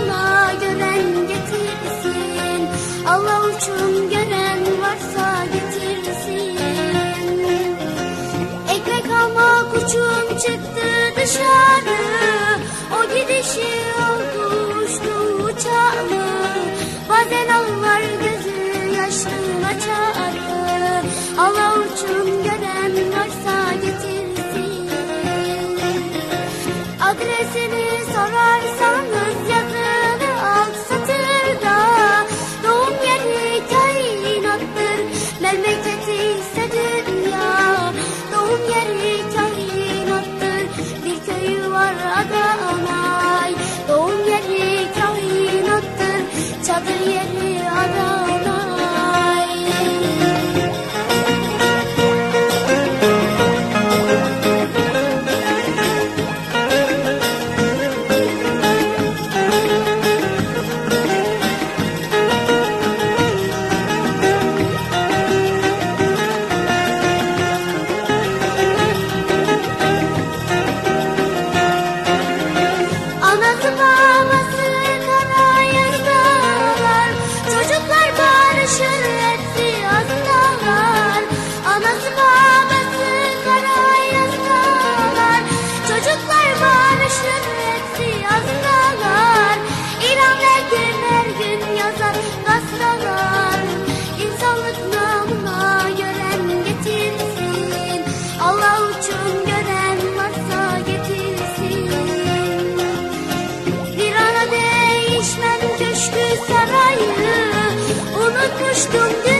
Allah gören getirsin. Allah uçun gören varsa getirsin. Ekmek almak uçun çıktı dışarı. O gidişi oldu uçtu uçağı. Bazen Allah Escondido